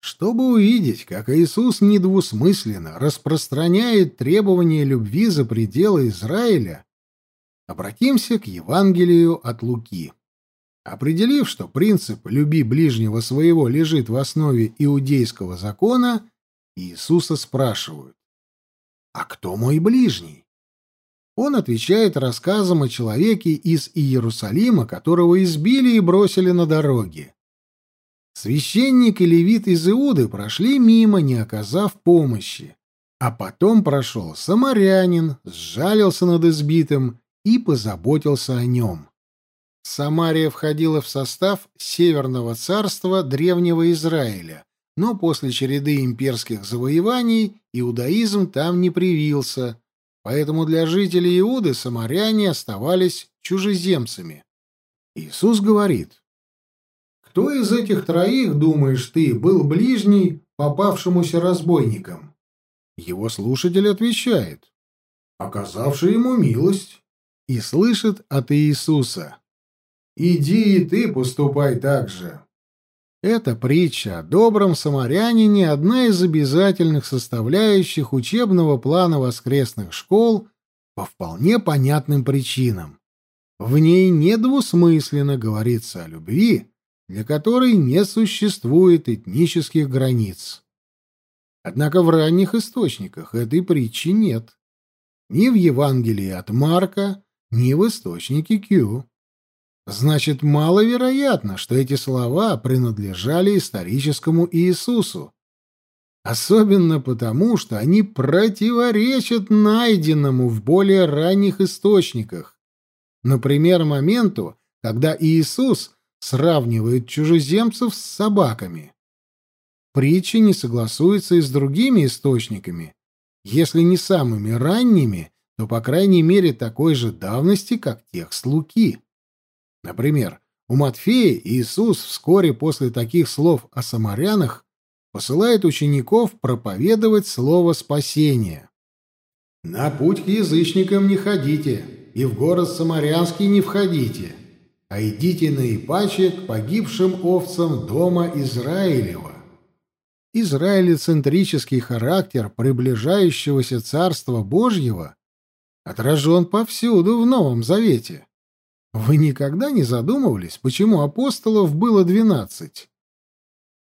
Чтобы увидеть, как Иисус недвусмысленно распространяет требования любви за пределы Израиля, обратимся к Евангелию от Луки. Определив, что принцип «люби ближнего своего» лежит в основе иудейского закона, Иисуса спрашивают «А кто мой ближний?» Он отвечает рассказом о человеке из Иерусалима, которого избили и бросили на дороге. Священник и левит из Иуды прошли мимо, не оказав помощи. А потом прошел самарянин, сжалился над избитым и позаботился о нем. Самария входила в состав Северного царства Древнего Израиля, но после череды имперских завоеваний иудаизм там не привился, поэтому для жителей Иуды самаряне оставались чужеземцами. Иисус говорит, «Кто из этих троих, думаешь ты, был ближний попавшемуся разбойникам?» Его слушатель отвечает, «Оказавший ему милость» и слышит от Иисуса. «Иди и ты поступай так же». Эта притча о добром самарянине – одна из обязательных составляющих учебного плана воскресных школ по вполне понятным причинам. В ней недвусмысленно говорится о любви, для которой не существует этнических границ. Однако в ранних источниках этой притчи нет. Ни в Евангелии от Марка, ни в источнике Кью. Значит, маловероятно, что эти слова принадлежали историческому Иисусу. Особенно потому, что они противоречат найденному в более ранних источниках. Например, моменту, когда Иисус сравнивает чужеземцев с собаками. Притча не согласуется и с другими источниками, если не самыми ранними, то, по крайней мере, такой же давности, как текст Луки. Например, у Матфея Иисус вскоре после таких слов о самарянах посылает учеников проповедовать слово спасения. «На путь к язычникам не ходите, и в город Самарянский не входите, а идите наипаче к погибшим овцам дома Израилева». Израилецентрический характер приближающегося Царства Божьего отражен повсюду в Новом Завете. Вы никогда не задумывались, почему апостолов было двенадцать?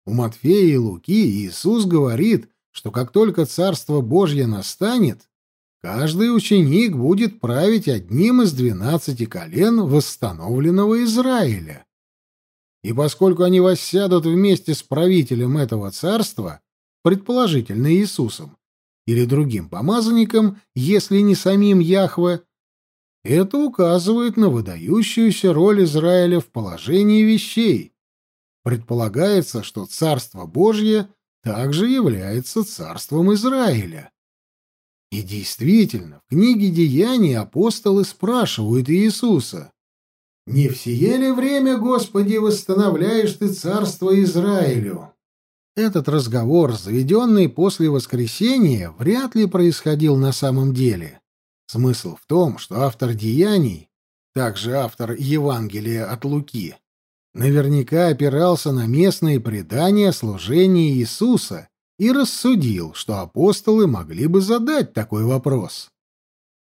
У Матфея и Луки Иисус говорит, что как только Царство Божье настанет, каждый ученик будет править одним из двенадцати колен восстановленного Израиля. И поскольку они воссядут вместе с правителем этого царства, предположительно Иисусом, или другим помазанником, если не самим Яхве, это указывает на выдающуюся роль Израиля в положении вещей. Предполагается, что Царство Божье также является Царством Израиля. И действительно, в книге Деяний апостолы спрашивают Иисуса, «Не в сие ли время, Господи, восстановляешь Ты Царство Израилю?» Этот разговор, заведенный после воскресения, вряд ли происходил на самом деле. Смысл в том, что автор «Деяний», также автор Евангелия от Луки, наверняка опирался на местные предания служения Иисуса и рассудил, что апостолы могли бы задать такой вопрос.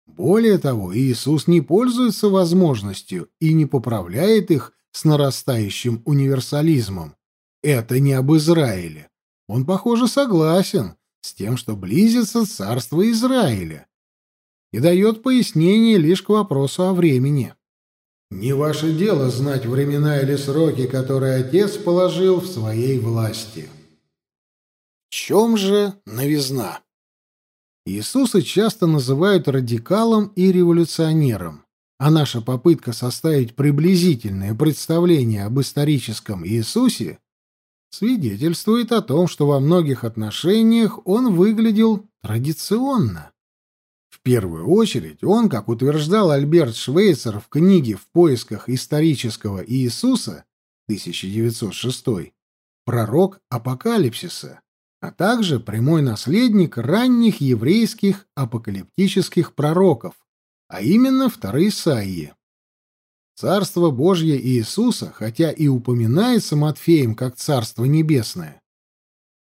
Более того, Иисус не пользуется возможностью и не поправляет их с нарастающим универсализмом. Это не об Израиле. Он, похоже, согласен с тем, что близится царство Израиля, и дает пояснение лишь к вопросу о времени. «Не ваше дело знать времена или сроки, которые Отец положил в своей власти». В чем же новизна? Иисуса часто называют радикалом и революционером, а наша попытка составить приблизительное представление об историческом Иисусе свидетельствует о том, что во многих отношениях он выглядел традиционно. В первую очередь он, как утверждал Альберт Швейцер в книге «В поисках исторического Иисуса» 1906, пророк апокалипсиса, а также прямой наследник ранних еврейских апокалиптических пророков, а именно вторые Исаии. Царство Божье Иисуса, хотя и упоминается Матфеем как Царство Небесное,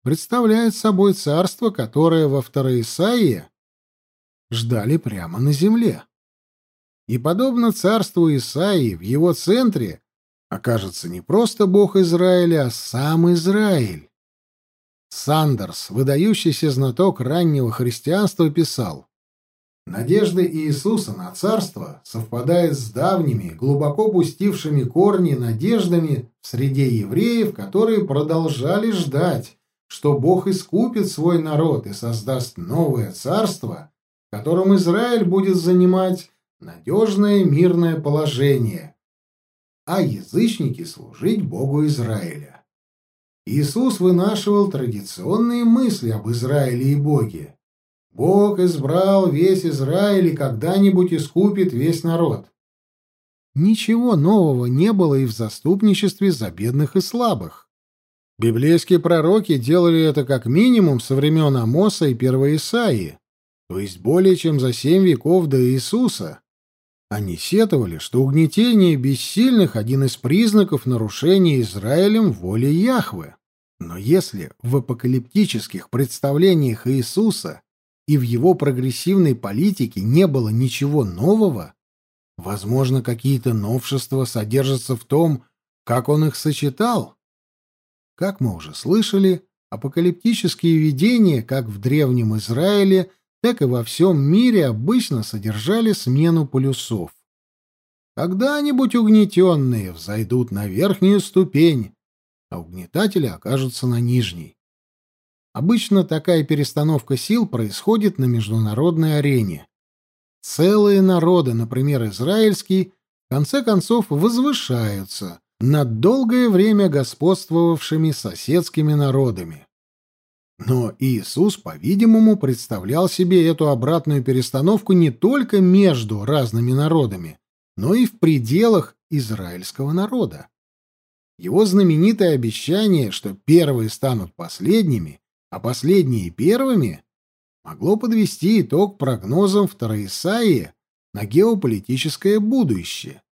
представляет собой царство, которое во второй Исаии ждали прямо на земле. И подобно царству Исаии, в его центре окажется не просто Бог Израиля, а сам Израиль. Сандерс, выдающийся знаток раннего христианства, писал, «Надежда Иисуса на царство совпадает с давними, глубоко пустившими корни надеждами в среде евреев, которые продолжали ждать, что Бог искупит свой народ и создаст новое царство, в котором Израиль будет занимать надежное мирное положение, а язычники служить Богу Израиля. Иисус вынашивал традиционные мысли об Израиле и Боге. Бог избрал весь Израиль и когда-нибудь искупит весь народ. Ничего нового не было и в заступничестве за бедных и слабых. Библейские пророки делали это как минимум со времен Амоса и первой Исаии то есть более чем за семь веков до Иисуса. Они сетовали, что угнетение бессильных – один из признаков нарушения Израилем воли Яхвы. Но если в апокалиптических представлениях Иисуса и в его прогрессивной политике не было ничего нового, возможно, какие-то новшества содержатся в том, как он их сочетал. Как мы уже слышали, апокалиптические видения, как в Древнем Израиле, так и во всем мире обычно содержали смену полюсов. Когда-нибудь угнетенные взойдут на верхнюю ступень, а угнетатели окажутся на нижней. Обычно такая перестановка сил происходит на международной арене. Целые народы, например, израильский, в конце концов возвышаются над долгое время господствовавшими соседскими народами. Но Иисус, по-видимому, представлял себе эту обратную перестановку не только между разными народами, но и в пределах израильского народа. Его знаменитое обещание, что первые станут последними, а последние первыми, могло подвести итог прогнозам второй Исаии на геополитическое будущее.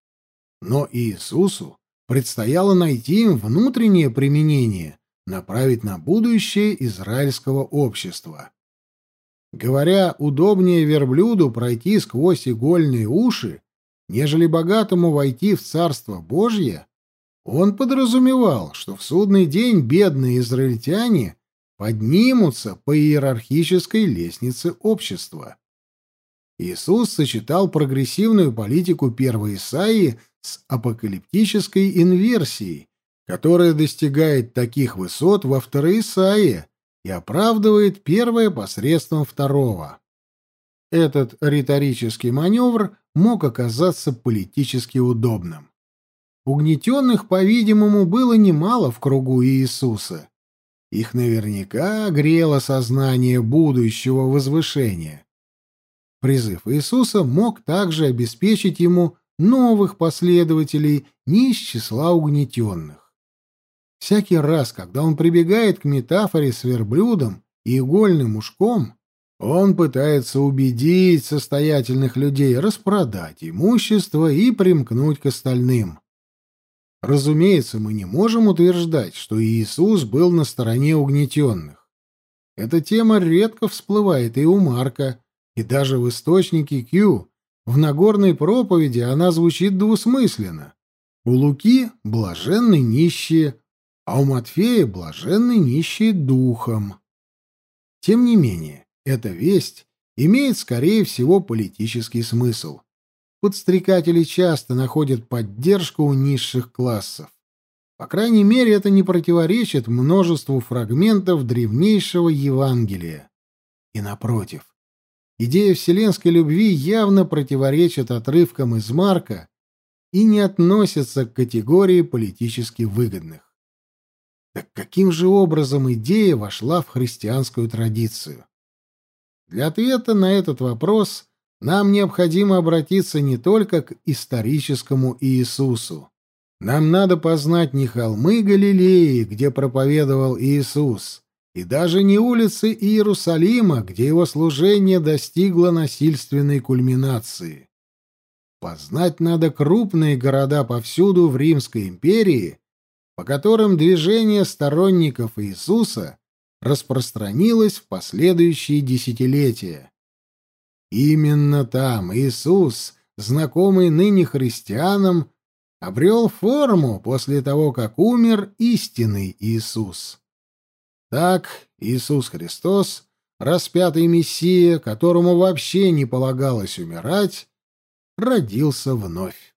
Но Иисусу предстояло найти им внутреннее применение – направить на будущее израильского общества. Говоря, удобнее верблюду пройти сквозь игольные уши, нежели богатому войти в Царство Божье, он подразумевал, что в судный день бедные израильтяне поднимутся по иерархической лестнице общества. Иисус сочетал прогрессивную политику первой Исаии с апокалиптической инверсией, которое достигает таких высот во второй Исаии и оправдывает первое посредством второго. Этот риторический маневр мог оказаться политически удобным. Угнетенных, по-видимому, было немало в кругу Иисуса. Их наверняка грело сознание будущего возвышения. Призыв Иисуса мог также обеспечить ему новых последователей не из числа угнетенных. Всякий раз, когда он прибегает к метафоре с верблюдом и игольным ушком, он пытается убедить состоятельных людей распродать имущество и примкнуть к остальным. Разумеется, мы не можем утверждать, что Иисус был на стороне угнетенных. Эта тема редко всплывает и у Марка, и даже в источнике Q, в Нагорной проповеди она звучит двусмысленно. У Луки — блаженны нищие, а у Матфея — блаженны нищие духом. Тем не менее, эта весть имеет, скорее всего, политический смысл. Подстрекатели часто находят поддержку у низших классов. По крайней мере, это не противоречит множеству фрагментов древнейшего Евангелия. И напротив, идея вселенской любви явно противоречит отрывкам из Марка и не относится к категории политически выгодных. Так каким же образом идея вошла в христианскую традицию? Для ответа на этот вопрос нам необходимо обратиться не только к историческому Иисусу. Нам надо познать не холмы Галилеи, где проповедовал Иисус, и даже не улицы Иерусалима, где его служение достигло насильственной кульминации. Познать надо крупные города повсюду в Римской империи, по которым движение сторонников Иисуса распространилось в последующие десятилетия. Именно там Иисус, знакомый ныне христианам, обрел форму после того, как умер истинный Иисус. Так Иисус Христос, распятый Мессия, которому вообще не полагалось умирать, родился вновь.